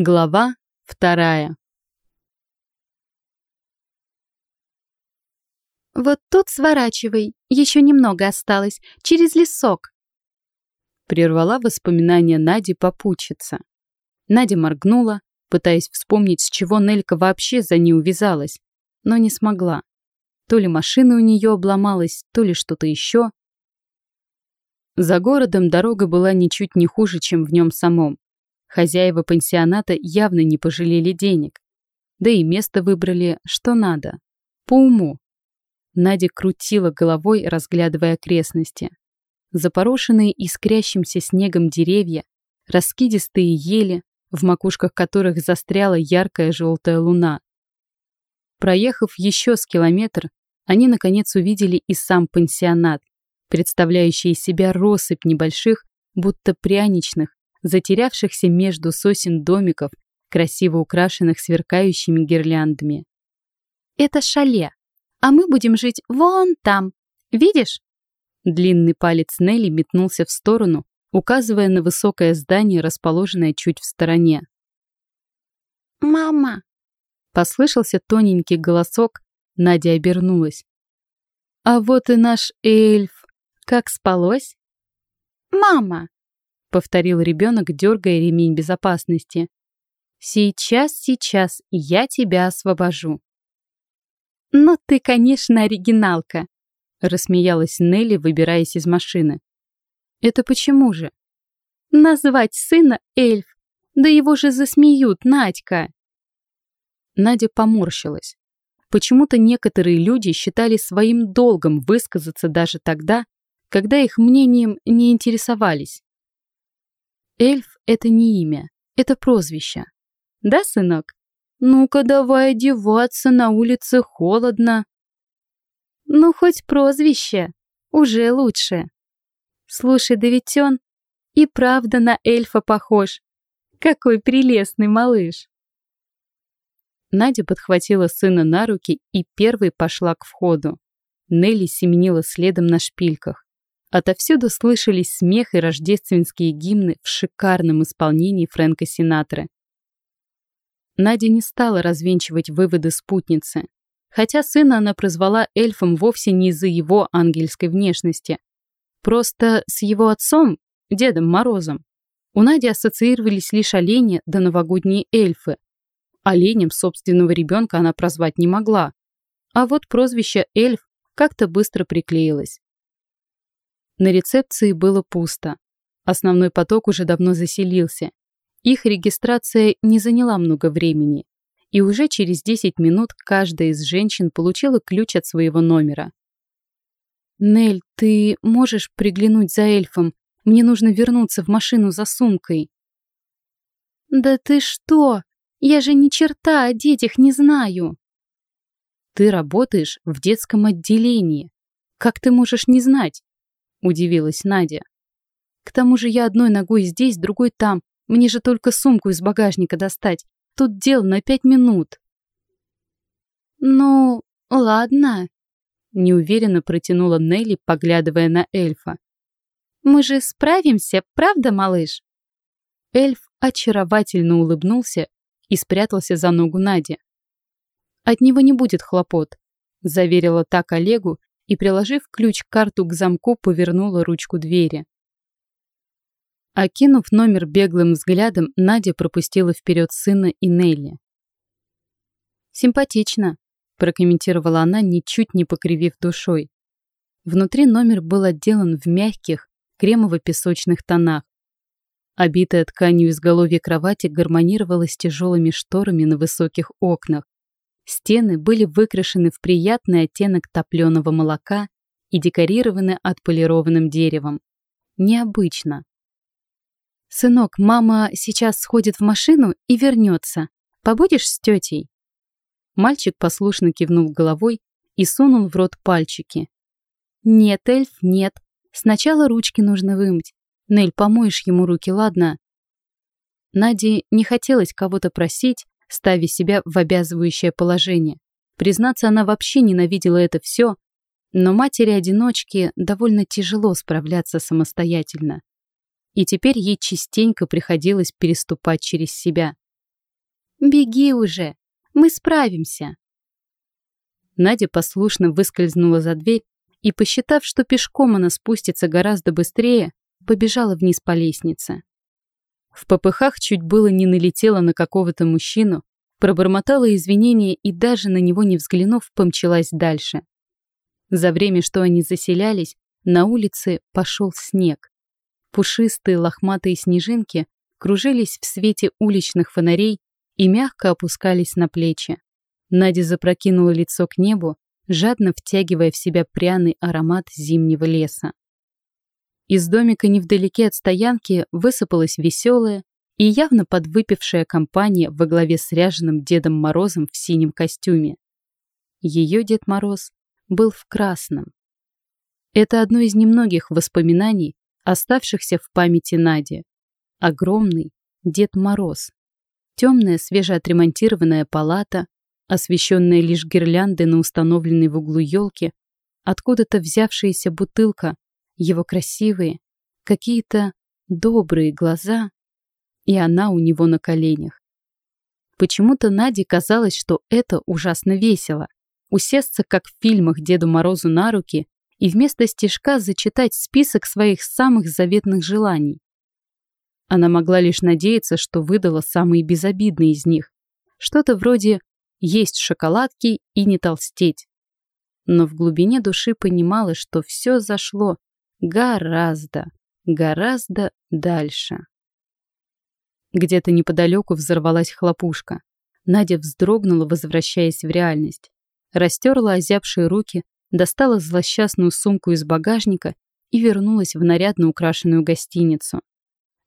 Глава вторая. «Вот тут сворачивай, еще немного осталось, через лесок», прервала воспоминания Нади попутчица. Надя моргнула, пытаясь вспомнить, с чего Нелька вообще за ней увязалась, но не смогла. То ли машина у нее обломалась, то ли что-то еще. За городом дорога была ничуть не хуже, чем в нем самом. Хозяева пансионата явно не пожалели денег. Да и место выбрали, что надо. По уму. Надя крутила головой, разглядывая окрестности. Запорошенные искрящимся снегом деревья, раскидистые ели, в макушках которых застряла яркая желтая луна. Проехав еще с километр, они наконец увидели и сам пансионат, представляющий из себя россыпь небольших, будто пряничных, затерявшихся между сосен домиков, красиво украшенных сверкающими гирляндами. «Это шале, а мы будем жить вон там. Видишь?» Длинный палец Нелли метнулся в сторону, указывая на высокое здание, расположенное чуть в стороне. «Мама!» Послышался тоненький голосок, Надя обернулась. «А вот и наш эльф. Как спалось?» «Мама!» — повторил ребенок, дергая ремень безопасности. «Сейчас, сейчас, я тебя освобожу». «Ну ты, конечно, оригиналка», — рассмеялась Нелли, выбираясь из машины. «Это почему же?» «Назвать сына эльф, да его же засмеют, Надька!» Надя поморщилась. Почему-то некоторые люди считали своим долгом высказаться даже тогда, когда их мнением не интересовались. Эльф — это не имя, это прозвище. Да, сынок? Ну-ка давай одеваться, на улице холодно. Ну, хоть прозвище, уже лучше. Слушай, да ведь он и правда на эльфа похож. Какой прелестный малыш. Надя подхватила сына на руки и первой пошла к входу. Нелли семенила следом на шпильках. Отовсюду слышались смех и рождественские гимны в шикарном исполнении Фрэнка Синатры. Надя не стала развенчивать выводы спутницы. Хотя сына она прозвала эльфом вовсе не из-за его ангельской внешности. Просто с его отцом, Дедом Морозом, у Нади ассоциировались лишь олени да новогодние эльфы. Оленем собственного ребенка она прозвать не могла. А вот прозвище эльф как-то быстро приклеилось. На рецепции было пусто. Основной поток уже давно заселился. Их регистрация не заняла много времени. И уже через 10 минут каждая из женщин получила ключ от своего номера. «Нель, ты можешь приглянуть за эльфом? Мне нужно вернуться в машину за сумкой». «Да ты что? Я же ни черта о детях не знаю». «Ты работаешь в детском отделении. Как ты можешь не знать? — удивилась Надя. «К тому же я одной ногой здесь, другой там. Мне же только сумку из багажника достать. Тут дел на пять минут». «Ну, ладно», — неуверенно протянула Нелли, поглядывая на эльфа. «Мы же справимся, правда, малыш?» Эльф очаровательно улыбнулся и спрятался за ногу Нади. «От него не будет хлопот», — заверила так Олегу и, приложив ключ-карту к замку, повернула ручку двери. Окинув номер беглым взглядом, Надя пропустила вперед сына и Нелли. «Симпатично», – прокомментировала она, ничуть не покривив душой. Внутри номер был отделан в мягких, кремово-песочных тонах. Обитая тканью изголовья кровати гармонировала с тяжелыми шторами на высоких окнах. Стены были выкрашены в приятный оттенок топленого молока и декорированы отполированным деревом. Необычно. «Сынок, мама сейчас сходит в машину и вернется. Побудешь с тетей?» Мальчик послушно кивнул головой и сунул в рот пальчики. «Нет, эльф, нет. Сначала ручки нужно вымыть. Нель, помоешь ему руки, ладно?» Наде не хотелось кого-то просить, ставя себя в обязывающее положение. Признаться, она вообще ненавидела это все, но матери-одиночки довольно тяжело справляться самостоятельно. И теперь ей частенько приходилось переступать через себя. Беги уже, мы справимся. Надя послушно выскользнула за дверь и, посчитав, что пешком она спустится гораздо быстрее, побежала вниз по лестнице. В попыхах чуть было не налетела на какого-то мужчину, пробормотала извинения и даже на него не взглянув, помчалась дальше. За время, что они заселялись, на улице пошел снег. Пушистые лохматые снежинки кружились в свете уличных фонарей и мягко опускались на плечи. Надя запрокинула лицо к небу, жадно втягивая в себя пряный аромат зимнего леса. Из домика невдалеке от стоянки высыпалась веселая и явно подвыпившая компания во главе с ряженым Дедом Морозом в синем костюме. Ее Дед Мороз был в красном. Это одно из немногих воспоминаний, оставшихся в памяти Нади. Огромный Дед Мороз. Темная свежеотремонтированная палата, освещенная лишь гирляндой на установленной в углу елки, откуда-то взявшаяся бутылка его красивые, какие-то добрые глаза, и она у него на коленях. Почему-то Наде казалось, что это ужасно весело. Усесться, как в фильмах, Деду Морозу на руки и вместо стишка зачитать список своих самых заветных желаний. Она могла лишь надеяться, что выдала самые безобидные из них. Что-то вроде «есть шоколадки и не толстеть». Но в глубине души понимала, что все зашло Гораздо, гораздо дальше. Где-то неподалеку взорвалась хлопушка. Надя вздрогнула, возвращаясь в реальность. Растерла озябшие руки, достала злосчастную сумку из багажника и вернулась в нарядно украшенную гостиницу.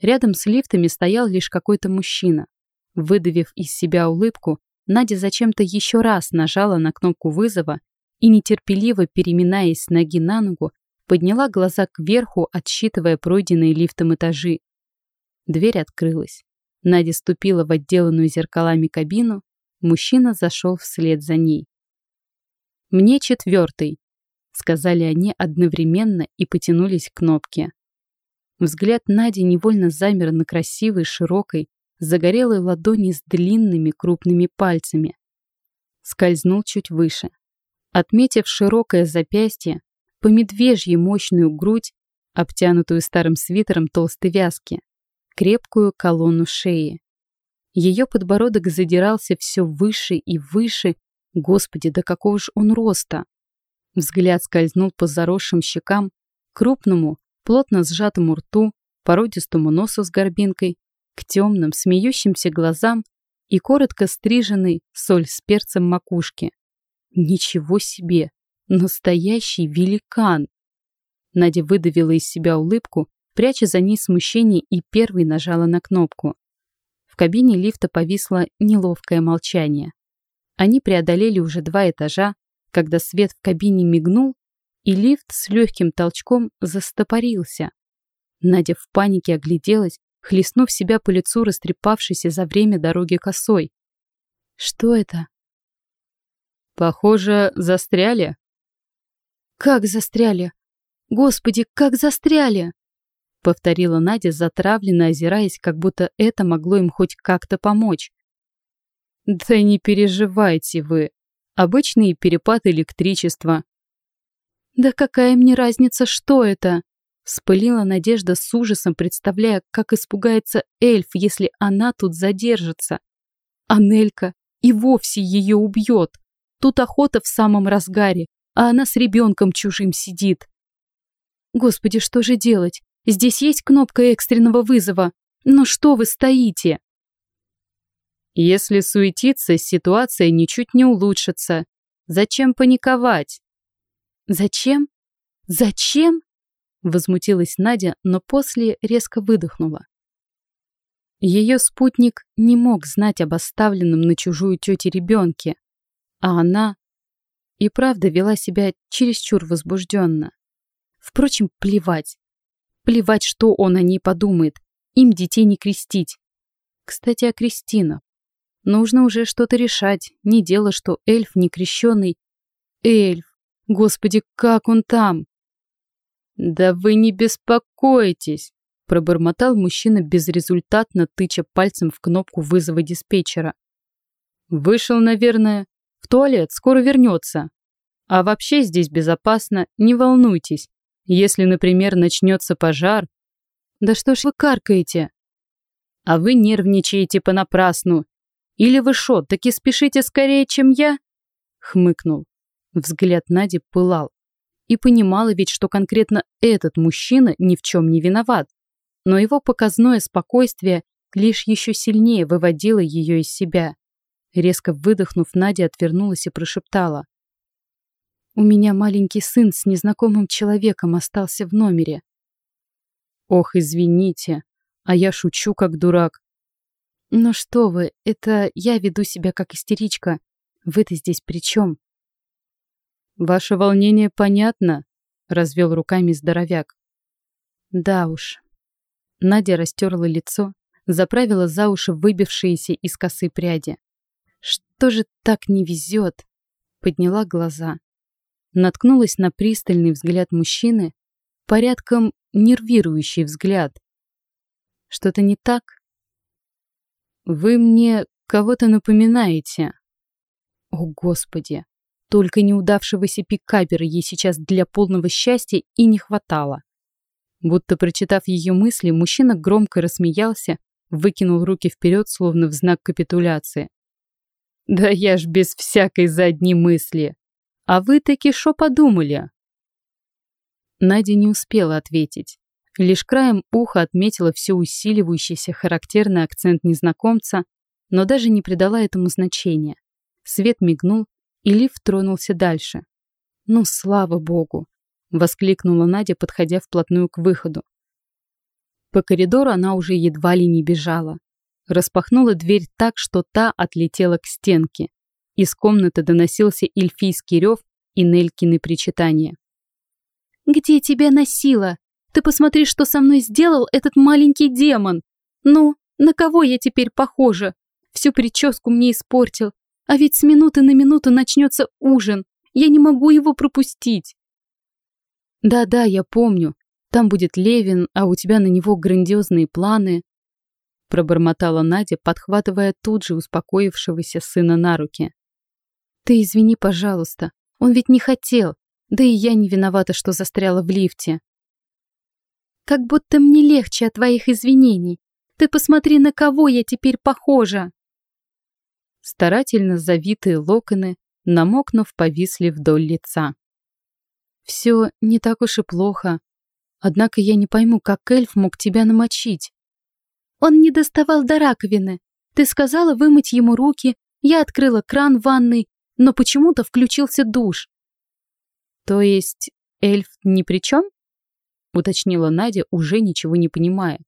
Рядом с лифтами стоял лишь какой-то мужчина. Выдавив из себя улыбку, Надя зачем-то еще раз нажала на кнопку вызова и, нетерпеливо переминаясь с ноги на ногу, Подняла глаза кверху, отсчитывая пройденные лифтом этажи. Дверь открылась. Надя ступила в отделанную зеркалами кабину. Мужчина зашел вслед за ней. «Мне четвертый», — сказали они одновременно и потянулись к кнопке. Взгляд Нади невольно замер на красивой, широкой, загорелой ладони с длинными крупными пальцами. Скользнул чуть выше. Отметив широкое запястье, по медвежьи мощную грудь, обтянутую старым свитером толстой вязки, крепкую колонну шеи. Ее подбородок задирался все выше и выше. Господи, да какого ж он роста! Взгляд скользнул по заросшим щекам, крупному, плотно сжатому рту, породистому носу с горбинкой, к темным, смеющимся глазам и коротко стриженной соль с перцем макушки. Ничего себе! Настоящий великан. Надя выдавила из себя улыбку, пряча за ней смущение и первой нажала на кнопку. В кабине лифта повисло неловкое молчание. Они преодолели уже два этажа, когда свет в кабине мигнул, и лифт с легким толчком застопорился. Надя в панике огляделась, хлестнув себя по лицу растрепавшейся за время дороги косой. «Что это?» «Похоже, застряли», как застряли? Господи, как застряли!» Повторила Надя, затравленно озираясь, как будто это могло им хоть как-то помочь. «Да не переживайте вы. Обычный перепад электричества». «Да какая мне разница, что это?» Вспылила Надежда с ужасом, представляя, как испугается эльф, если она тут задержится. А Нелька и вовсе ее убьет. Тут охота в самом разгаре а она с ребенком чужим сидит. Господи, что же делать? Здесь есть кнопка экстренного вызова. Но что вы стоите? Если суетиться, ситуация ничуть не улучшится. Зачем паниковать? Зачем? Зачем? Возмутилась Надя, но после резко выдохнула. Ее спутник не мог знать об оставленном на чужую тете ребенке, а она и правда вела себя чересчур возбужденно. Впрочем, плевать. Плевать, что он о ней подумает. Им детей не крестить. Кстати, о Кристина. Нужно уже что-то решать. Не дело, что эльф не крещенный. Эльф. Господи, как он там? Да вы не беспокойтесь, пробормотал мужчина безрезультатно, тыча пальцем в кнопку вызова диспетчера. Вышел, наверное, в туалет, скоро вернется. А вообще здесь безопасно, не волнуйтесь. Если, например, начнется пожар... Да что ж вы каркаете? А вы нервничаете понапрасну. Или вы шо, таки спешите скорее, чем я? Хмыкнул. Взгляд Нади пылал. И понимала ведь, что конкретно этот мужчина ни в чем не виноват. Но его показное спокойствие лишь еще сильнее выводило ее из себя. Резко выдохнув, Надя отвернулась и прошептала. «У меня маленький сын с незнакомым человеком остался в номере». «Ох, извините, а я шучу как дурак». «Ну что вы, это я веду себя как истеричка. Вы-то здесь при чем?» «Ваше волнение понятно», — развел руками здоровяк. «Да уж». Надя растерла лицо, заправила за уши выбившиеся из косы пряди. «Что же так не везет?» Подняла глаза. Наткнулась на пристальный взгляд мужчины, порядком нервирующий взгляд. «Что-то не так?» «Вы мне кого-то напоминаете». «О, Господи!» Только неудавшегося пикапера ей сейчас для полного счастья и не хватало. Будто прочитав ее мысли, мужчина громко рассмеялся, выкинул руки вперед, словно в знак капитуляции. «Да я ж без всякой задней мысли! А вы таки шо подумали?» Надя не успела ответить. Лишь краем уха отметила все усиливающийся характерный акцент незнакомца, но даже не придала этому значения. Свет мигнул, и лифт тронулся дальше. «Ну, слава богу!» — воскликнула Надя, подходя вплотную к выходу. По коридору она уже едва ли не бежала. Распахнула дверь так, что та отлетела к стенке. Из комнаты доносился эльфийский рев и Нелькины причитания. «Где тебя носило? Ты посмотри, что со мной сделал этот маленький демон! Ну, на кого я теперь похожа? Всю прическу мне испортил, а ведь с минуты на минуту начнется ужин. Я не могу его пропустить. Да-да, я помню. Там будет Левин, а у тебя на него грандиозные планы. Пробормотала Надя, подхватывая тут же успокоившегося сына на руки. Ты извини, пожалуйста. Он ведь не хотел. Да и я не виновата, что застряла в лифте. Как будто мне легче от твоих извинений. Ты посмотри, на кого я теперь похожа. Старательно завитые локоны, намокнув, повисли вдоль лица. «Все не так уж и плохо. Однако я не пойму, как эльф мог тебя намочить». «Он не доставал до раковины. Ты сказала вымыть ему руки, я открыла кран в ванной, но почему-то включился душ». «То есть эльф ни при чем?» — уточнила Надя, уже ничего не понимая.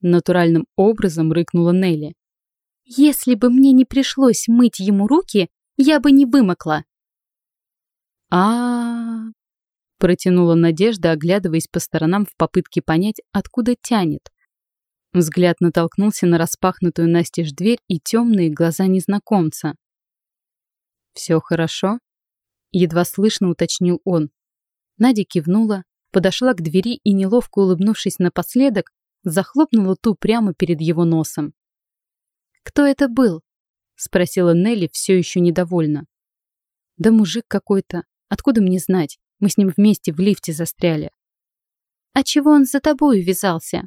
Натуральным образом рыкнула Нелли. «Если бы мне не пришлось мыть ему руки, я бы не вымокла». а, протянула Надежда, оглядываясь по сторонам в попытке понять, откуда тянет. Взгляд натолкнулся на распахнутую настежь дверь и темные глаза незнакомца. «Все хорошо?» — едва слышно уточнил он. Надя кивнула, подошла к двери и, неловко улыбнувшись напоследок, захлопнула ту прямо перед его носом. «Кто это был?» — спросила Нелли, все еще недовольна. «Да мужик какой-то. Откуда мне знать? Мы с ним вместе в лифте застряли». «А чего он за тобой увязался?»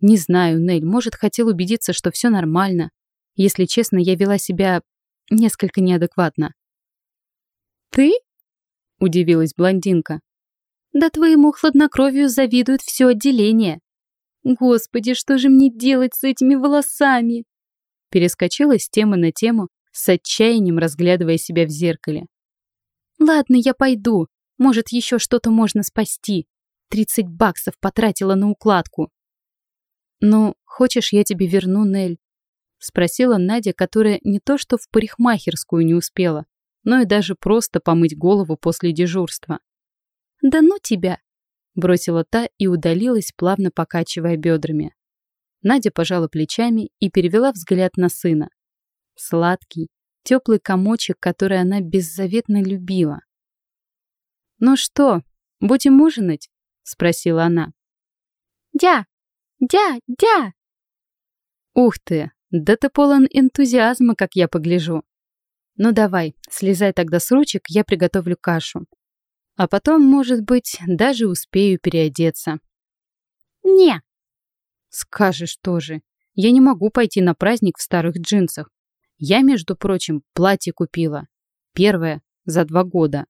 «Не знаю, Нель. Может, хотел убедиться, что все нормально. Если честно, я вела себя несколько неадекватно». «Ты?» — удивилась блондинка. «Да твоему хладнокровию завидует все отделение. Господи, что же мне делать с этими волосами? Перескочила с темы на тему, с отчаянием разглядывая себя в зеркале. Ладно, я пойду. Может, еще что-то можно спасти. Тридцать баксов потратила на укладку. Ну, хочешь, я тебе верну, Нель? Спросила Надя, которая не то что в парикмахерскую не успела, но и даже просто помыть голову после дежурства. «Да ну тебя!» бросила та и удалилась, плавно покачивая бедрами. Надя пожала плечами и перевела взгляд на сына. Сладкий, теплый комочек, который она беззаветно любила. «Ну что, будем ужинать?» — спросила она. «Дя! Дя! Дя!» «Ух ты! Да ты полон энтузиазма, как я погляжу. Ну давай, слезай тогда с ручек, я приготовлю кашу. А потом, может быть, даже успею переодеться. Не. Скажешь тоже. Я не могу пойти на праздник в старых джинсах. Я, между прочим, платье купила. Первое за два года.